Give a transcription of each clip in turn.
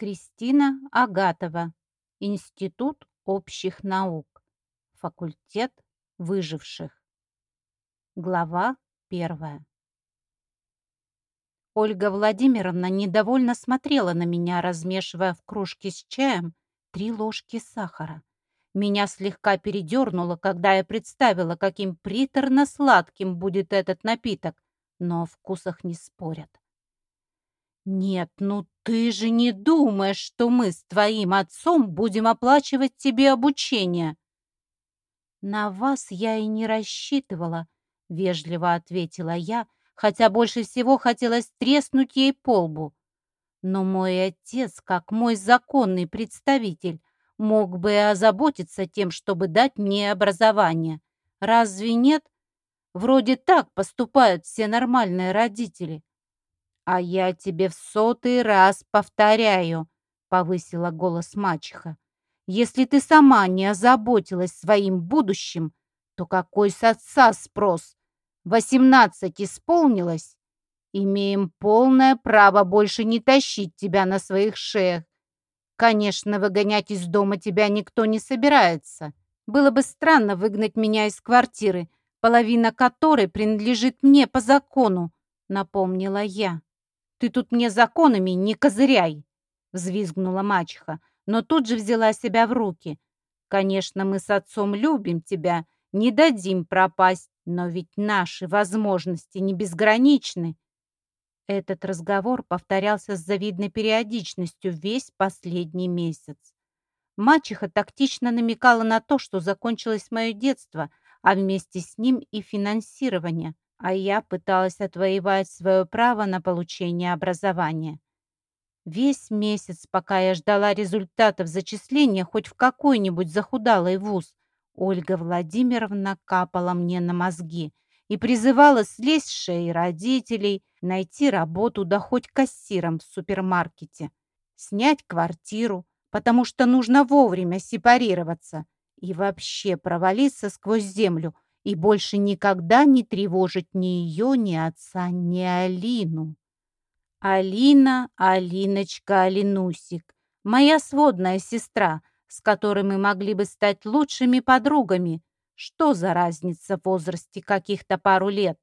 Кристина Агатова. Институт общих наук. Факультет выживших. Глава первая. Ольга Владимировна недовольно смотрела на меня, размешивая в кружке с чаем три ложки сахара. Меня слегка передернуло, когда я представила, каким приторно-сладким будет этот напиток, но о вкусах не спорят. «Нет, ну ты же не думаешь, что мы с твоим отцом будем оплачивать тебе обучение?» «На вас я и не рассчитывала», — вежливо ответила я, хотя больше всего хотелось треснуть ей по лбу. Но мой отец, как мой законный представитель, мог бы озаботиться тем, чтобы дать мне образование. Разве нет? Вроде так поступают все нормальные родители. «А я тебе в сотый раз повторяю», — повысила голос мачеха. «Если ты сама не озаботилась своим будущим, то какой с отца спрос? Восемнадцать исполнилось? Имеем полное право больше не тащить тебя на своих шеях. Конечно, выгонять из дома тебя никто не собирается. Было бы странно выгнать меня из квартиры, половина которой принадлежит мне по закону», — напомнила я. «Ты тут мне законами не козыряй!» — взвизгнула мачеха, но тут же взяла себя в руки. «Конечно, мы с отцом любим тебя, не дадим пропасть, но ведь наши возможности не безграничны». Этот разговор повторялся с завидной периодичностью весь последний месяц. Мачеха тактично намекала на то, что закончилось мое детство, а вместе с ним и финансирование а я пыталась отвоевать свое право на получение образования. Весь месяц, пока я ждала результатов зачисления хоть в какой-нибудь захудалый вуз, Ольга Владимировна капала мне на мозги и призывала слезть с шеи родителей, найти работу, да хоть кассиром в супермаркете, снять квартиру, потому что нужно вовремя сепарироваться и вообще провалиться сквозь землю – и больше никогда не тревожить ни ее, ни отца, ни Алину. Алина, Алиночка, Алинусик, моя сводная сестра, с которой мы могли бы стать лучшими подругами. Что за разница в возрасте каких-то пару лет?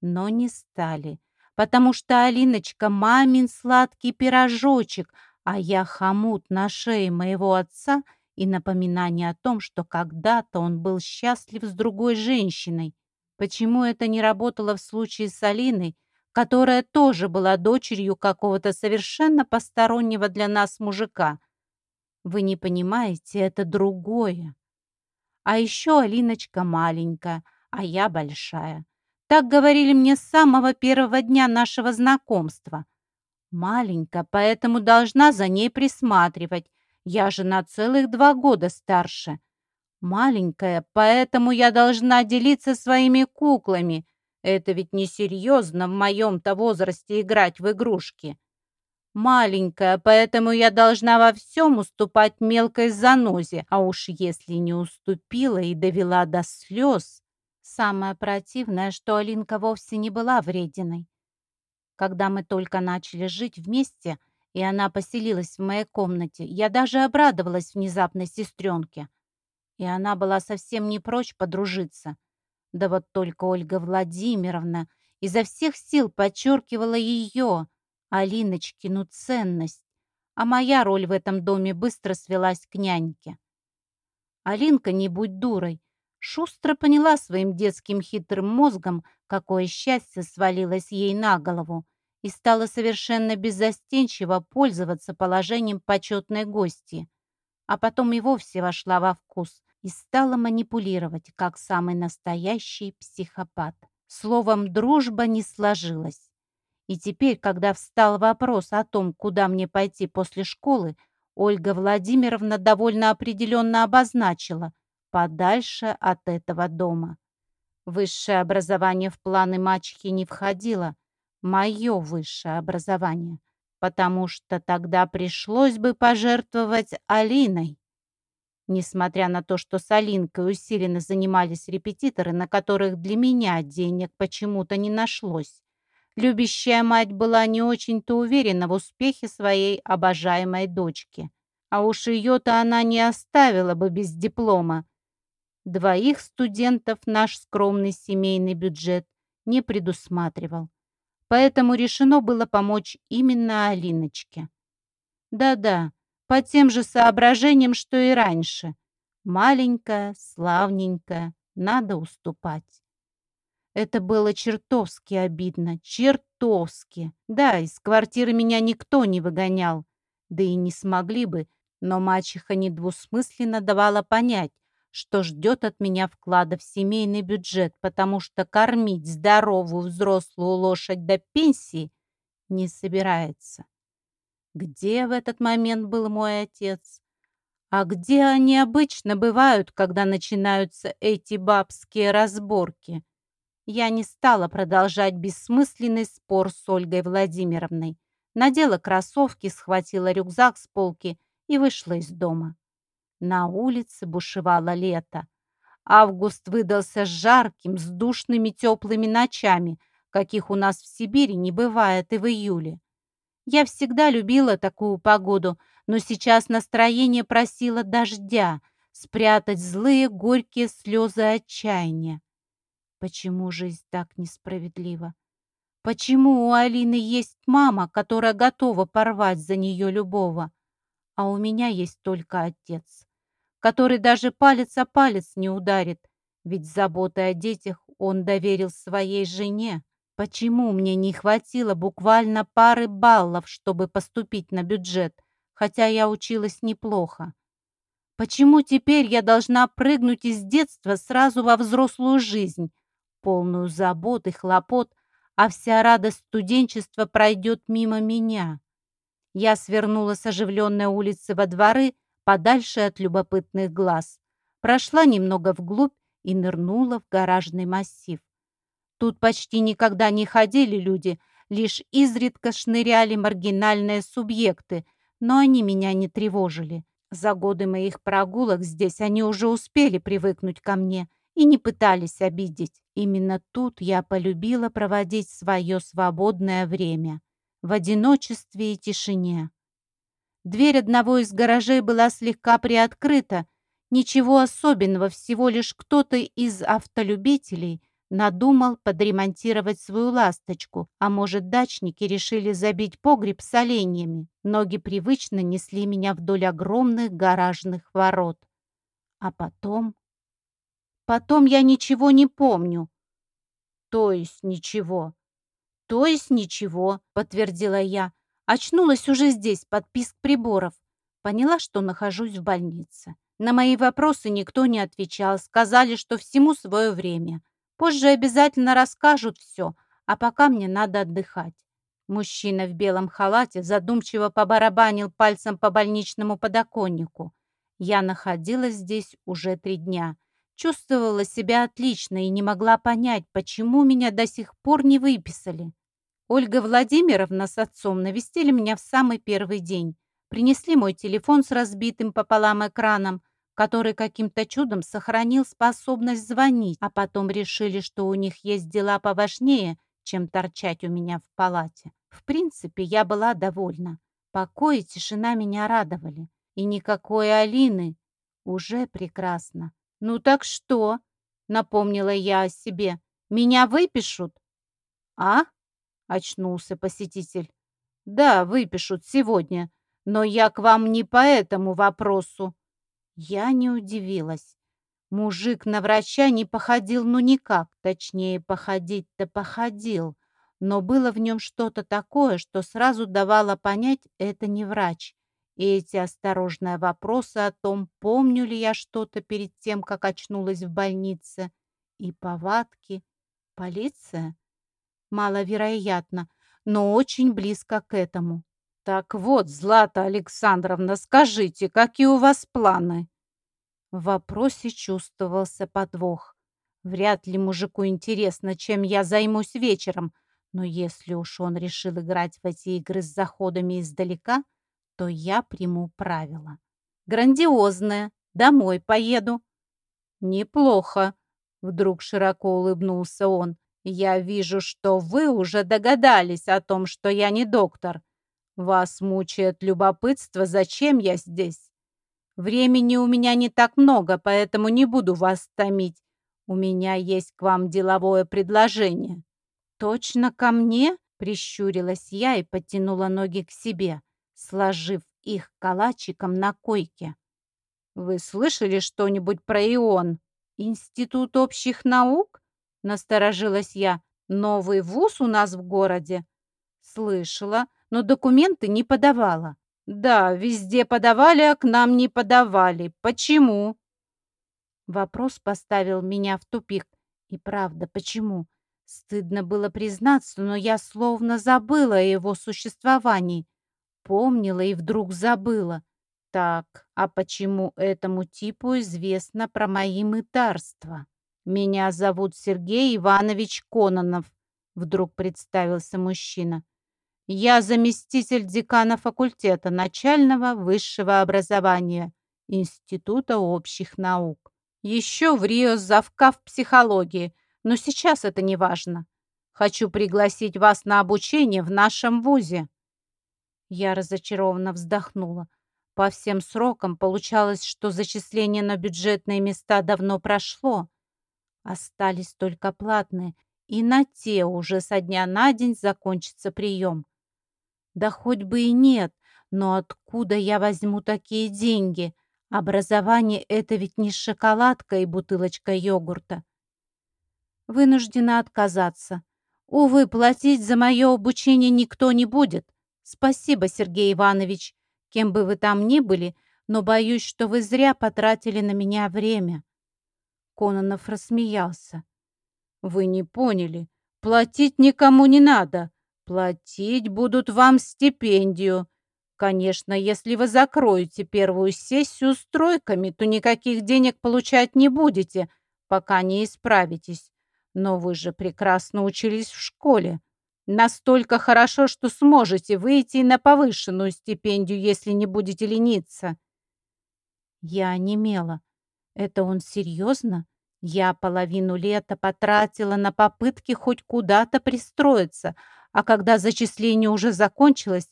Но не стали, потому что Алиночка мамин сладкий пирожочек, а я хомут на шее моего отца — и напоминание о том, что когда-то он был счастлив с другой женщиной. Почему это не работало в случае с Алиной, которая тоже была дочерью какого-то совершенно постороннего для нас мужика? Вы не понимаете, это другое. А еще Алиночка маленькая, а я большая. Так говорили мне с самого первого дня нашего знакомства. Маленькая, поэтому должна за ней присматривать, я же на целых два года старше. Маленькая, поэтому я должна делиться своими куклами. Это ведь несерьезно в моем-то возрасте играть в игрушки. Маленькая, поэтому я должна во всем уступать мелкой занозе, а уж если не уступила и довела до слез. Самое противное, что Алинка вовсе не была врединой. Когда мы только начали жить вместе – и она поселилась в моей комнате. Я даже обрадовалась внезапной сестренке. И она была совсем не прочь подружиться. Да вот только Ольга Владимировна изо всех сил подчеркивала ее, Алиночкину ценность, а моя роль в этом доме быстро свелась к няньке. Алинка, не будь дурой, шустро поняла своим детским хитрым мозгом, какое счастье свалилось ей на голову, и стала совершенно беззастенчиво пользоваться положением почетной гости, а потом и вовсе вошла во вкус и стала манипулировать, как самый настоящий психопат. Словом, дружба не сложилась. И теперь, когда встал вопрос о том, куда мне пойти после школы, Ольга Владимировна довольно определенно обозначила подальше от этого дома. Высшее образование в планы мачехи не входило, мое высшее образование, потому что тогда пришлось бы пожертвовать Алиной. Несмотря на то, что с Алинкой усиленно занимались репетиторы, на которых для меня денег почему-то не нашлось, Любящая мать была не очень-то уверена в успехе своей обожаемой дочки. А уж ее-то она не оставила бы без диплома. Двоих студентов наш скромный семейный бюджет не предусматривал. Поэтому решено было помочь именно Алиночке. Да-да, по тем же соображениям, что и раньше. Маленькая, славненькая, надо уступать. Это было чертовски обидно, чертовски. Да, из квартиры меня никто не выгонял, да и не смогли бы, но мачеха недвусмысленно давала понять, что ждет от меня вклада в семейный бюджет, потому что кормить здоровую взрослую лошадь до пенсии не собирается. Где в этот момент был мой отец? А где они обычно бывают, когда начинаются эти бабские разборки? Я не стала продолжать бессмысленный спор с Ольгой Владимировной. Надела кроссовки, схватила рюкзак с полки и вышла из дома. На улице бушевало лето. Август выдался жарким, с душными теплыми ночами, каких у нас в Сибири не бывает и в июле. Я всегда любила такую погоду, но сейчас настроение просило дождя, спрятать злые горькие слезы отчаяния. Почему жизнь так несправедлива? Почему у Алины есть мама, которая готова порвать за нее любого, а у меня есть только отец, который даже палец о палец не ударит, ведь заботы о детях он доверил своей жене. Почему мне не хватило буквально пары баллов, чтобы поступить на бюджет, хотя я училась неплохо? Почему теперь я должна прыгнуть из детства сразу во взрослую жизнь, полную забот и хлопот, а вся радость студенчества пройдет мимо меня. Я свернула с оживленной улицы во дворы, подальше от любопытных глаз, прошла немного вглубь и нырнула в гаражный массив. Тут почти никогда не ходили люди, лишь изредка шныряли маргинальные субъекты, но они меня не тревожили. За годы моих прогулок здесь они уже успели привыкнуть ко мне и не пытались обидеть. Именно тут я полюбила проводить свое свободное время, в одиночестве и тишине. Дверь одного из гаражей была слегка приоткрыта. Ничего особенного, всего лишь кто-то из автолюбителей надумал подремонтировать свою ласточку, а может, дачники решили забить погреб с оленями. Ноги привычно несли меня вдоль огромных гаражных ворот. А потом Потом я ничего не помню. То есть ничего. То есть ничего, подтвердила я. Очнулась уже здесь, под писк приборов. Поняла, что нахожусь в больнице. На мои вопросы никто не отвечал. Сказали, что всему свое время. Позже обязательно расскажут все, а пока мне надо отдыхать. Мужчина в белом халате задумчиво побарабанил пальцем по больничному подоконнику. Я находилась здесь уже три дня. Чувствовала себя отлично и не могла понять, почему меня до сих пор не выписали. Ольга Владимировна с отцом навестили меня в самый первый день. Принесли мой телефон с разбитым пополам экраном, который каким-то чудом сохранил способность звонить, а потом решили, что у них есть дела поважнее, чем торчать у меня в палате. В принципе, я была довольна. Покой и тишина меня радовали. И никакой Алины уже прекрасно. «Ну так что?» — напомнила я о себе. «Меня выпишут?» «А?» — очнулся посетитель. «Да, выпишут сегодня, но я к вам не по этому вопросу». Я не удивилась. Мужик на врача не походил ну никак, точнее, походить-то походил, но было в нем что-то такое, что сразу давало понять, это не врач. И эти осторожные вопросы о том, помню ли я что-то перед тем, как очнулась в больнице, и повадки. Полиция? Маловероятно, но очень близко к этому. «Так вот, Злата Александровна, скажите, какие у вас планы?» В вопросе чувствовался подвох. Вряд ли мужику интересно, чем я займусь вечером, но если уж он решил играть в эти игры с заходами издалека, то я приму правила. Грандиозное. Домой поеду. Неплохо. Вдруг широко улыбнулся он. Я вижу, что вы уже догадались о том, что я не доктор. Вас мучает любопытство, зачем я здесь. Времени у меня не так много, поэтому не буду вас томить. У меня есть к вам деловое предложение». «Точно ко мне?» — прищурилась я и подтянула ноги к себе, сложив их калачиком на койке. «Вы слышали что-нибудь про ИОН? Институт общих наук?» — насторожилась я. «Новый вуз у нас в городе?» «Слышала, но документы не подавала». «Да, везде подавали, а к нам не подавали. Почему?» Вопрос поставил меня в тупик. И правда, почему? Стыдно было признаться, но я словно забыла о его существовании. Помнила и вдруг забыла. Так, а почему этому типу известно про мои мытарства? Меня зовут Сергей Иванович Кононов, вдруг представился мужчина. Я заместитель декана факультета начального высшего образования Института общих наук. Еще в Рио в психологии, но сейчас это не важно. Хочу пригласить вас на обучение в нашем вузе». Я разочарованно вздохнула. По всем срокам получалось, что зачисление на бюджетные места давно прошло. Остались только платные, и на те уже со дня на день закончится прием. Да хоть бы и нет, но откуда я возьму такие деньги? Образование — это ведь не шоколадка и бутылочка йогурта. Вынуждена отказаться. Увы, платить за мое обучение никто не будет. Спасибо, Сергей Иванович, кем бы вы там ни были, но боюсь, что вы зря потратили на меня время. Кононов рассмеялся. Вы не поняли. Платить никому не надо. Платить будут вам стипендию. Конечно, если вы закроете первую сессию с тройками, то никаких денег получать не будете, пока не исправитесь. Но вы же прекрасно учились в школе. Настолько хорошо, что сможете выйти на повышенную стипендию, если не будете лениться. Я онемела. Это он серьезно? Я половину лета потратила на попытки хоть куда-то пристроиться, а когда зачисление уже закончилось,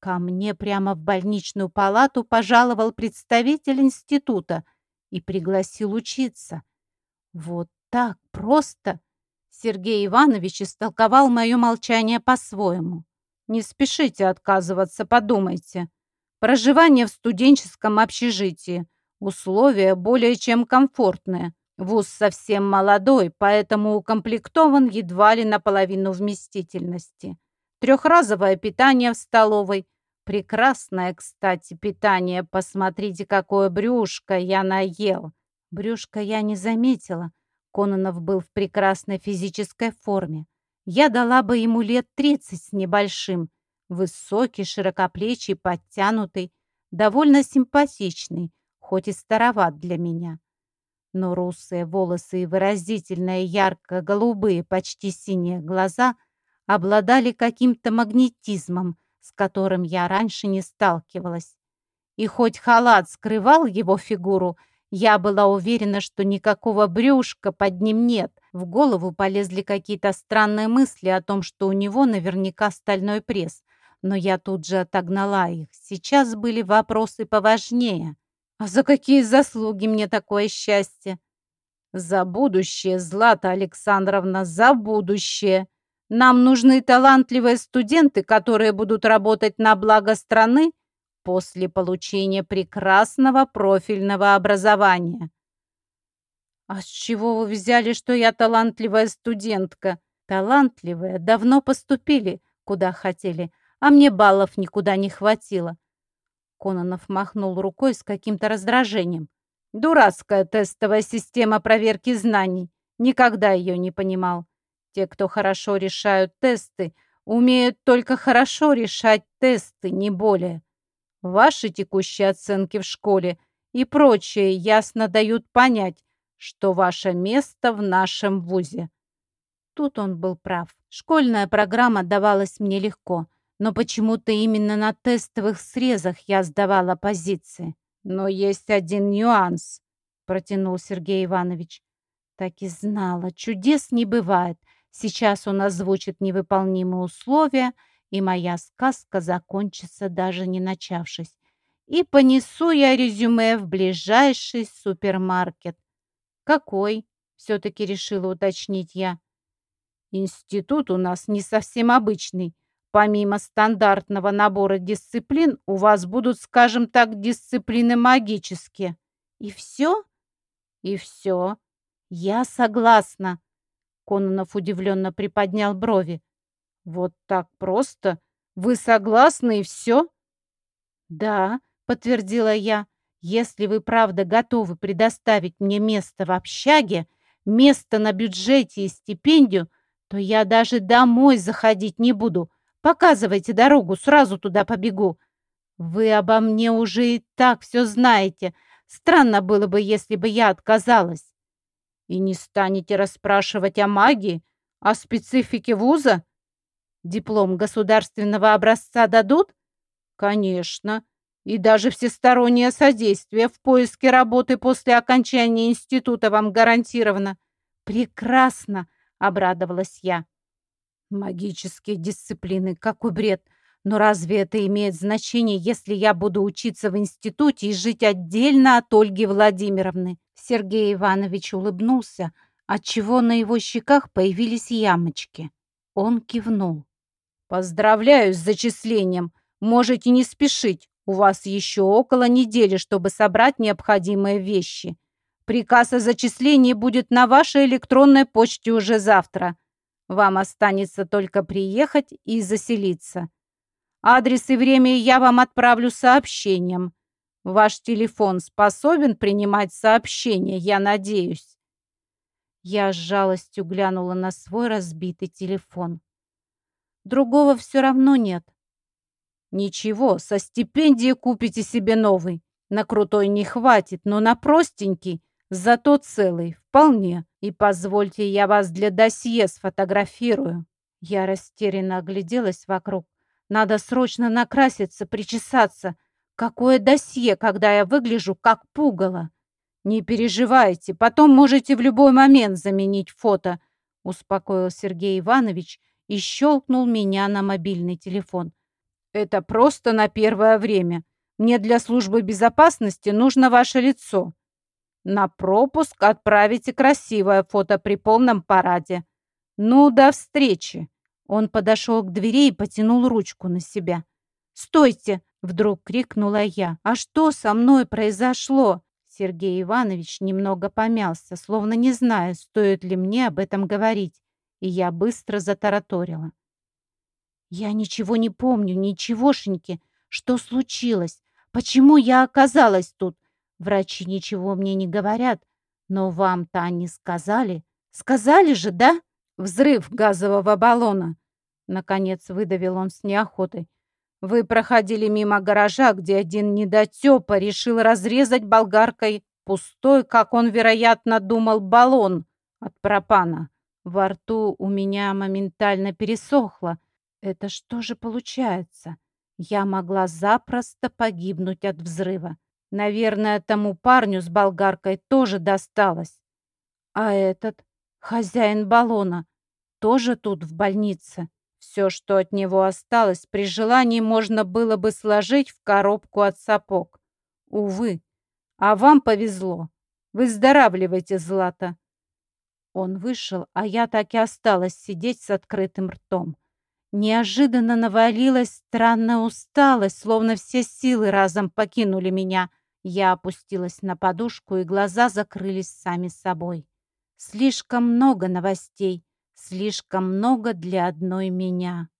Ко мне прямо в больничную палату пожаловал представитель института и пригласил учиться. Вот так просто. Сергей Иванович истолковал мое молчание по-своему. Не спешите отказываться, подумайте. Проживание в студенческом общежитии. Условия более чем комфортные. Вуз совсем молодой, поэтому укомплектован едва ли наполовину вместительности трехразовое питание в столовой. Прекрасное, кстати, питание. Посмотрите, какое брюшко я наел. Брюшко я не заметила. Кононов был в прекрасной физической форме. Я дала бы ему лет тридцать с небольшим. Высокий, широкоплечий, подтянутый, довольно симпатичный, хоть и староват для меня. Но русые волосы и выразительные ярко-голубые, почти синие глаза — обладали каким-то магнетизмом, с которым я раньше не сталкивалась. И хоть халат скрывал его фигуру, я была уверена, что никакого брюшка под ним нет. В голову полезли какие-то странные мысли о том, что у него наверняка стальной пресс. Но я тут же отогнала их. Сейчас были вопросы поважнее. А за какие заслуги мне такое счастье? За будущее, Злата Александровна, за будущее. Нам нужны талантливые студенты, которые будут работать на благо страны после получения прекрасного профильного образования. А с чего вы взяли, что я талантливая студентка? Талантливые давно поступили, куда хотели, а мне баллов никуда не хватило. Кононов махнул рукой с каким-то раздражением. Дурацкая тестовая система проверки знаний. Никогда ее не понимал. Те, кто хорошо решают тесты, умеют только хорошо решать тесты, не более. Ваши текущие оценки в школе и прочее ясно дают понять, что ваше место в нашем вузе. Тут он был прав. Школьная программа давалась мне легко, но почему-то именно на тестовых срезах я сдавала позиции. Но есть один нюанс, протянул Сергей Иванович. Так и знала, чудес не бывает. Сейчас он озвучит невыполнимые условия, и моя сказка закончится, даже не начавшись. И понесу я резюме в ближайший супермаркет. «Какой?» — все-таки решила уточнить я. «Институт у нас не совсем обычный. Помимо стандартного набора дисциплин, у вас будут, скажем так, дисциплины магические. И все? И все. Я согласна. Кононов удивленно приподнял брови. Вот так просто? Вы согласны и все? Да, подтвердила я. Если вы правда готовы предоставить мне место в общаге, место на бюджете и стипендию, то я даже домой заходить не буду. Показывайте дорогу, сразу туда побегу. Вы обо мне уже и так все знаете. Странно было бы, если бы я отказалась. И не станете расспрашивать о магии, о специфике вуза? Диплом государственного образца дадут? Конечно. И даже всестороннее содействие в поиске работы после окончания института вам гарантировано. Прекрасно, обрадовалась я. Магические дисциплины, какой бред! Но разве это имеет значение, если я буду учиться в институте и жить отдельно от Ольги Владимировны? Сергей Иванович улыбнулся, отчего на его щеках появились ямочки. Он кивнул. «Поздравляю с зачислением. Можете не спешить. У вас еще около недели, чтобы собрать необходимые вещи. Приказ о зачислении будет на вашей электронной почте уже завтра. Вам останется только приехать и заселиться. Адрес и время я вам отправлю сообщением. Ваш телефон способен принимать сообщения, я надеюсь. Я с жалостью глянула на свой разбитый телефон. Другого все равно нет. Ничего, со стипендии купите себе новый. На крутой не хватит, но на простенький, зато целый, вполне. И позвольте, я вас для досье сфотографирую. Я растерянно огляделась вокруг. Надо срочно накраситься, причесаться. Какое досье, когда я выгляжу как пугало. Не переживайте, потом можете в любой момент заменить фото, успокоил Сергей Иванович и щелкнул меня на мобильный телефон. Это просто на первое время. Мне для службы безопасности нужно ваше лицо. На пропуск отправите красивое фото при полном параде. Ну, до встречи!» Он подошел к двери и потянул ручку на себя. «Стойте!» — вдруг крикнула я. «А что со мной произошло?» Сергей Иванович немного помялся, словно не зная, стоит ли мне об этом говорить, и я быстро затараторила. «Я ничего не помню, ничегошеньки. Что случилось? Почему я оказалась тут? Врачи ничего мне не говорят, но вам-то они сказали. Сказали же, да? Взрыв газового баллона. Наконец выдавил он с неохотой. Вы проходили мимо гаража, где один недотепа решил разрезать болгаркой пустой, как он, вероятно, думал, баллон от пропана. Во рту у меня моментально пересохло. Это что же получается? Я могла запросто погибнуть от взрыва. Наверное, тому парню с болгаркой тоже досталось. А этот, хозяин баллона, тоже тут в больнице. Все, что от него осталось, при желании можно было бы сложить в коробку от сапог. Увы, а вам повезло. Выздоравливайте, Злата. Он вышел, а я так и осталась сидеть с открытым ртом. Неожиданно навалилась странная усталость, словно все силы разом покинули меня. Я опустилась на подушку, и глаза закрылись сами собой. Слишком много новостей, слишком много для одной меня.